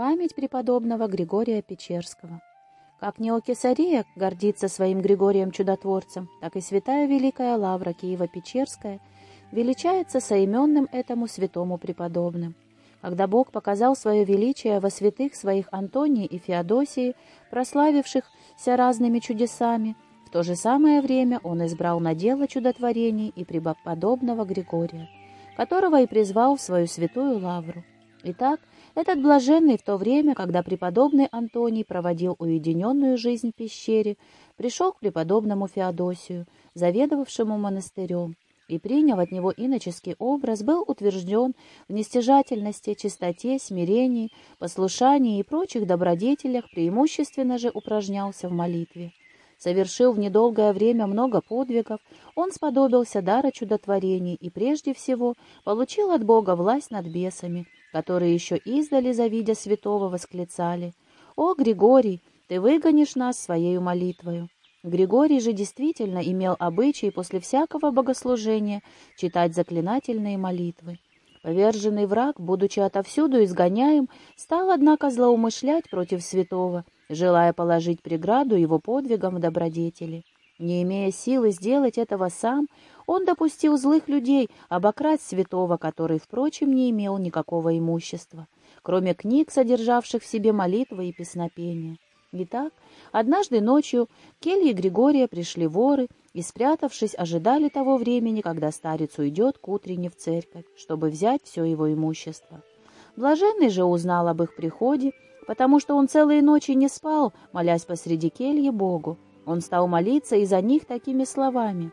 Память преподобного Григория Печерского. Как Неокесария гордится своим Григорием Чудотворцем, так и святая Великая Лавра Киева-Печерская величается соименным этому святому преподобным. Когда Бог показал свое величие во святых своих Антонии и Феодосии, прославившихся разными чудесами, в то же самое время он избрал на дело чудотворений и преподобного Григория, которого и призвал в свою святую лавру. Итак, этот блаженный в то время, когда преподобный Антоний проводил уединенную жизнь в пещере, пришел к преподобному Феодосию, заведовавшему монастырем, и, приняв от него иноческий образ, был утвержден в нестяжательности, чистоте, смирении, послушании и прочих добродетелях, преимущественно же упражнялся в молитве. Совершил в недолгое время много подвигов, он сподобился дара чудотворений и прежде всего получил от Бога власть над бесами, которые еще издали, завидя святого, восклицали «О, Григорий, ты выгонишь нас своей молитвою!» Григорий же действительно имел обычай после всякого богослужения читать заклинательные молитвы. Поверженный враг, будучи отовсюду изгоняем, стал, однако, злоумышлять против святого — желая положить преграду его подвигам в добродетели. Не имея силы сделать этого сам, он допустил злых людей обокрасть святого, который, впрочем, не имел никакого имущества, кроме книг, содержавших в себе молитвы и песнопения. Итак, однажды ночью келье Григория пришли воры и, спрятавшись, ожидали того времени, когда старец уйдет к утренне в церковь, чтобы взять все его имущество. Блаженный же узнал об их приходе потому что он целые ночи не спал, молясь посреди кельи Богу. Он стал молиться и за них такими словами.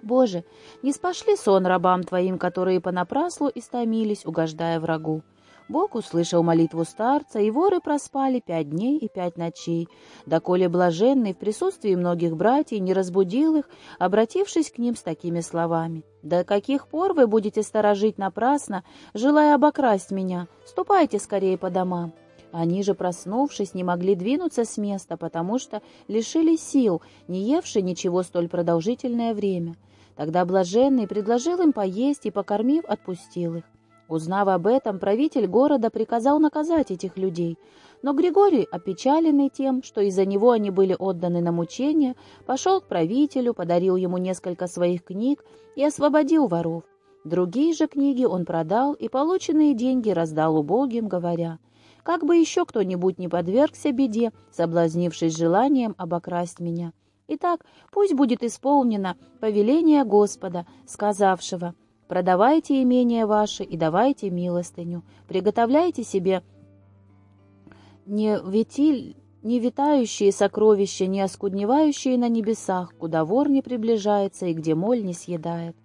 «Боже, не спошли сон рабам Твоим, которые понапраслу истомились, угождая врагу. Бог услышал молитву старца, и воры проспали пять дней и пять ночей, доколе блаженный в присутствии многих братьев не разбудил их, обратившись к ним с такими словами. «До каких пор вы будете сторожить напрасно, желая обокрасть меня? Ступайте скорее по домам». Они же, проснувшись, не могли двинуться с места, потому что лишили сил, не евши ничего столь продолжительное время. Тогда блаженный предложил им поесть и, покормив, отпустил их. Узнав об этом, правитель города приказал наказать этих людей, но Григорий, опечаленный тем, что из-за него они были отданы на мучение, пошел к правителю, подарил ему несколько своих книг и освободил воров. Другие же книги он продал и полученные деньги раздал убогим, говоря, как бы еще кто-нибудь не подвергся беде, соблазнившись желанием обокрасть меня. Итак, пусть будет исполнено повеление Господа, сказавшего, «Продавайте имение ваше и давайте милостыню, приготовляйте себе не, ветиль, не витающие сокровища, не оскудневающие на небесах, куда вор не приближается и где моль не съедает».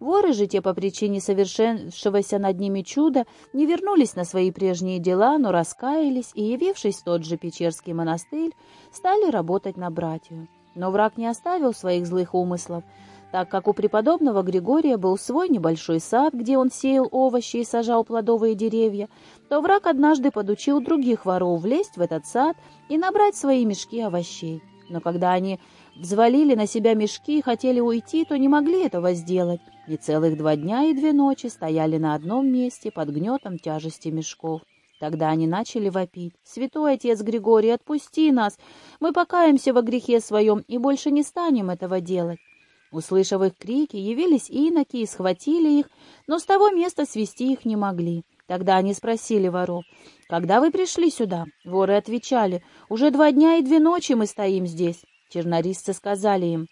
Воры же те по причине совершившегося над ними чуда не вернулись на свои прежние дела, но раскаялись и, явившись в тот же Печерский монастырь, стали работать на братью. Но враг не оставил своих злых умыслов, так как у преподобного Григория был свой небольшой сад, где он сеял овощи и сажал плодовые деревья, то враг однажды подучил других воров влезть в этот сад и набрать свои мешки овощей. Но когда они взвалили на себя мешки и хотели уйти, то не могли этого сделать, и целых два дня и две ночи стояли на одном месте под гнетом тяжести мешков. Тогда они начали вопить. «Святой отец Григорий, отпусти нас! Мы покаемся во грехе своем и больше не станем этого делать!» Услышав их крики, явились иноки и схватили их, но с того места свести их не могли. Тогда они спросили воров, «Когда вы пришли сюда?» Воры отвечали, «Уже два дня и две ночи мы стоим здесь». Чернорисцы сказали им,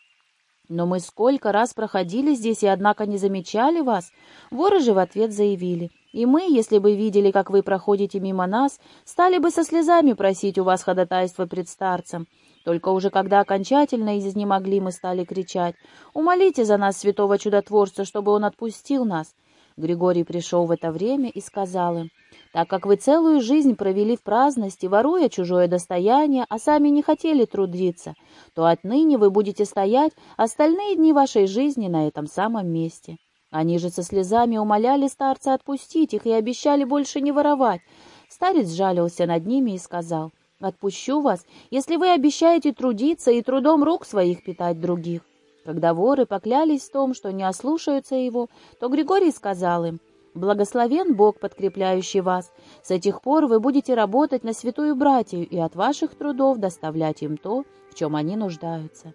«Но мы сколько раз проходили здесь и, однако, не замечали вас?» Воры же в ответ заявили, «И мы, если бы видели, как вы проходите мимо нас, стали бы со слезами просить у вас ходатайства пред старцем. Только уже когда окончательно изнемогли, мы стали кричать, «Умолите за нас святого чудотворца, чтобы он отпустил нас». Григорий пришел в это время и сказал им, «Так как вы целую жизнь провели в праздности, воруя чужое достояние, а сами не хотели трудиться, то отныне вы будете стоять остальные дни вашей жизни на этом самом месте». Они же со слезами умоляли старца отпустить их и обещали больше не воровать. Старец жалился над ними и сказал, «Отпущу вас, если вы обещаете трудиться и трудом рук своих питать других». Когда воры поклялись в том, что не ослушаются его, то Григорий сказал им, Благословен Бог, подкрепляющий вас. С этих пор вы будете работать на святую братью и от ваших трудов доставлять им то, в чем они нуждаются».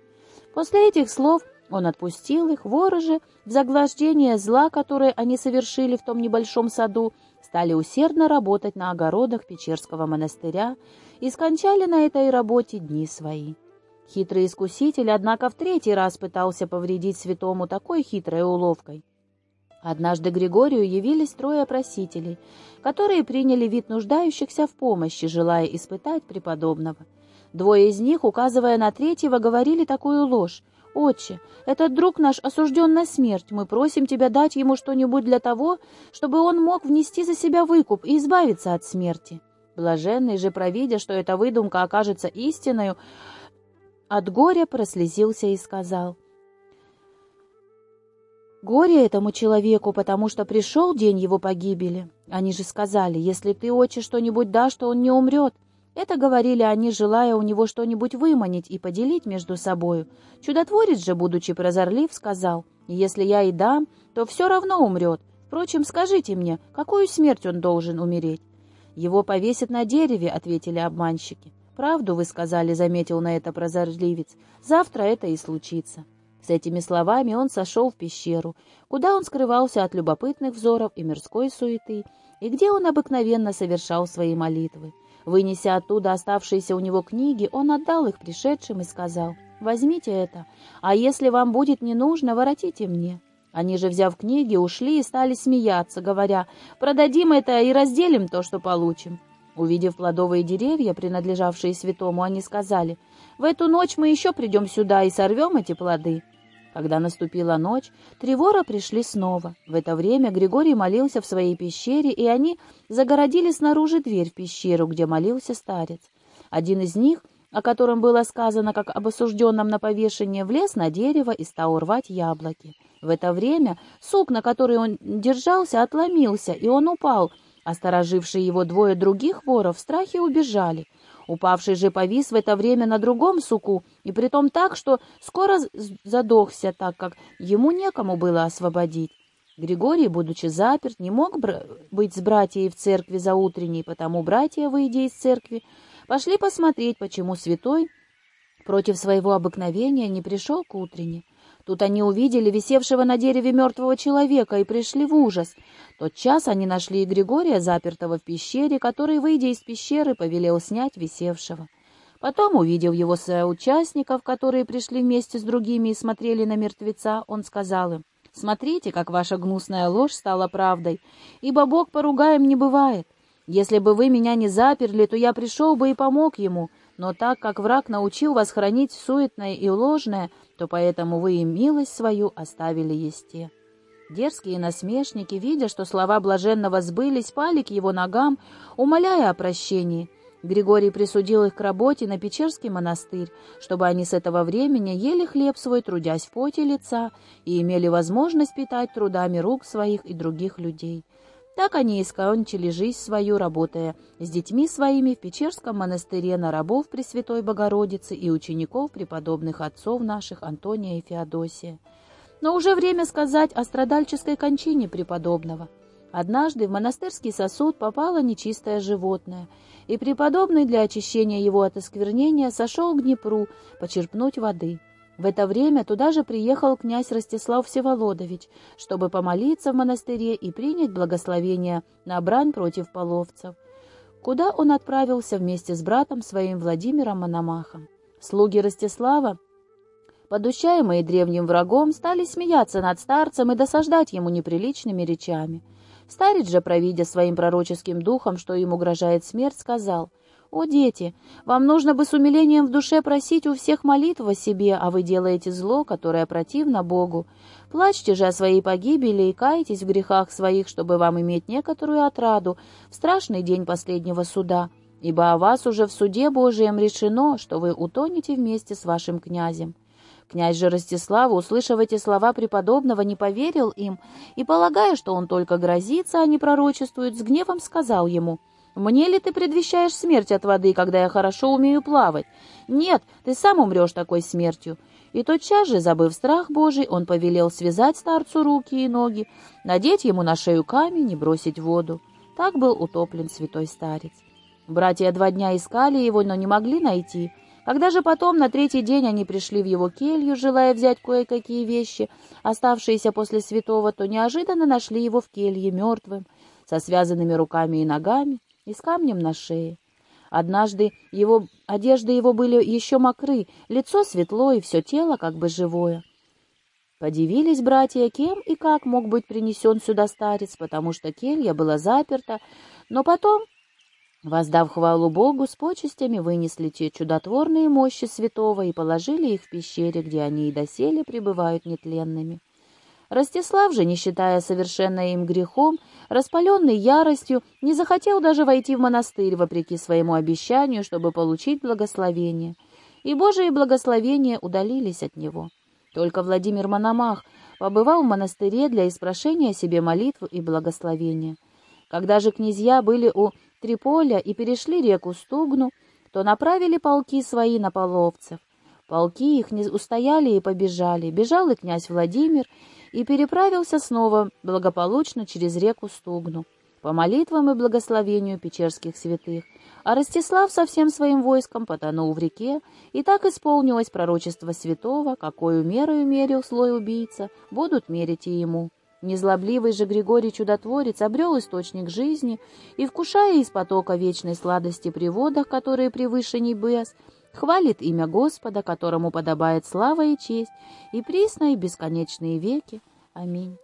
После этих слов он отпустил их, воры в заглаждение зла, которое они совершили в том небольшом саду, стали усердно работать на огородах Печерского монастыря и скончали на этой работе дни свои. Хитрый искуситель, однако, в третий раз пытался повредить святому такой хитрой уловкой. Однажды Григорию явились трое просителей, которые приняли вид нуждающихся в помощи, желая испытать преподобного. Двое из них, указывая на третьего, говорили такую ложь. «Отче, этот друг наш осужден на смерть. Мы просим тебя дать ему что-нибудь для того, чтобы он мог внести за себя выкуп и избавиться от смерти». Блаженный же, провидя, что эта выдумка окажется истиною, от горя прослезился и сказал, «Горе этому человеку, потому что пришел день его погибели. Они же сказали, если ты, отче, что-нибудь дашь, то он не умрет». Это говорили они, желая у него что-нибудь выманить и поделить между собою. Чудотворец же, будучи прозорлив, сказал, «Если я и дам, то все равно умрет. Впрочем, скажите мне, какую смерть он должен умереть?» «Его повесят на дереве», — ответили обманщики. «Правду вы сказали», — заметил на это прозорливец. «Завтра это и случится». С этими словами он сошел в пещеру, куда он скрывался от любопытных взоров и мирской суеты, и где он обыкновенно совершал свои молитвы. Вынеся оттуда оставшиеся у него книги, он отдал их пришедшим и сказал, «Возьмите это, а если вам будет не нужно, воротите мне». Они же, взяв книги, ушли и стали смеяться, говоря, «Продадим это и разделим то, что получим». Увидев плодовые деревья, принадлежавшие святому, они сказали, «В эту ночь мы еще придем сюда и сорвем эти плоды». Когда наступила ночь, три вора пришли снова. В это время Григорий молился в своей пещере, и они загородили снаружи дверь в пещеру, где молился старец. Один из них, о котором было сказано, как об осужденном на повешение, влез на дерево и стал рвать яблоки. В это время сук, на который он держался, отломился, и он упал — Осторожившие его двое других воров в страхе убежали. Упавший же повис в это время на другом суку, и притом так, что скоро задохся, так как ему некому было освободить. Григорий, будучи заперт, не мог быть с братьей в церкви за утренней, потому братья, выйдя из церкви, пошли посмотреть, почему святой против своего обыкновения не пришел к утренне. Тут они увидели висевшего на дереве мертвого человека и пришли в ужас. Тот час они нашли Григория, запертого в пещере, который, выйдя из пещеры, повелел снять висевшего. Потом, увидев его соучастников, которые пришли вместе с другими и смотрели на мертвеца, он сказал им, «Смотрите, как ваша гнусная ложь стала правдой, ибо Бог поругаем не бывает. Если бы вы меня не заперли, то я пришел бы и помог ему, но так как враг научил вас хранить суетное и ложное, то поэтому вы и милость свою оставили есте». Дерзкие насмешники, видя, что слова блаженного сбылись, пали к его ногам, умоляя о прощении. Григорий присудил их к работе на Печерский монастырь, чтобы они с этого времени ели хлеб свой, трудясь в поте лица, и имели возможность питать трудами рук своих и других людей. Так они искончили жизнь свою, работая с детьми своими в Печерском монастыре на рабов Пресвятой Богородицы и учеников преподобных отцов наших Антония и Феодосия. Но уже время сказать о страдальческой кончине преподобного. Однажды в монастырский сосуд попало нечистое животное, и преподобный для очищения его от осквернения сошел к Днепру почерпнуть воды. В это время туда же приехал князь Ростислав Всеволодович, чтобы помолиться в монастыре и принять благословение на брань против половцев, куда он отправился вместе с братом своим Владимиром Мономахом. Слуги Ростислава, подущаемые древним врагом, стали смеяться над старцем и досаждать ему неприличными речами. Старец же, провидя своим пророческим духом, что им угрожает смерть, сказал — «О, дети, вам нужно бы с умилением в душе просить у всех молитв себе, а вы делаете зло, которое противно Богу. Плачьте же о своей погибели и кайтесь в грехах своих, чтобы вам иметь некоторую отраду в страшный день последнего суда, ибо о вас уже в суде Божием решено, что вы утонете вместе с вашим князем». Князь же Ростислава, услышав эти слова преподобного, не поверил им и, полагая, что он только грозится, а не пророчествует, с гневом сказал ему — мне ли ты предвещаешь смерть от воды, когда я хорошо умею плавать? Нет, ты сам умрешь такой смертью. И тотчас же, забыв страх Божий, он повелел связать старцу руки и ноги, надеть ему на шею камень и бросить в воду. Так был утоплен святой старец. Братья два дня искали его, но не могли найти. Когда же потом на третий день они пришли в его келью, желая взять кое-какие вещи, оставшиеся после святого, то неожиданно нашли его в келье мертвым, со связанными руками и ногами и с камнем на шее. Однажды его одежды его были еще мокры, лицо светло и все тело как бы живое. Подивились братья, кем и как мог быть принесен сюда старец, потому что келья была заперта, но потом, воздав хвалу Богу, с почестями вынесли те чудотворные мощи святого и положили их в пещере, где они и доселе пребывают нетленными. Ростислав же, не считая совершенно им грехом, распаленный яростью, не захотел даже войти в монастырь, вопреки своему обещанию, чтобы получить благословение. И Божие благословения удалились от него. Только Владимир Мономах побывал в монастыре для испрошения себе молитву и благословения. Когда же князья были у Триполя и перешли реку Стугну, то направили полки свои на половцев. Полки их не устояли и побежали. Бежал и князь Владимир, и переправился снова благополучно через реку Стугну по молитвам и благословению печерских святых, а Ростислав со всем своим войском потонул в реке, и так исполнилось пророчество святого, какую мерою мерил слой убийца, будут мерить и ему. Незлобливый же Григорий Чудотворец обрел источник жизни и, вкушая из потока вечной сладости при водах, которые превыше небес, хвалит имя Господа, которому подобает слава и честь, и присно и бесконечные веки. Аминь.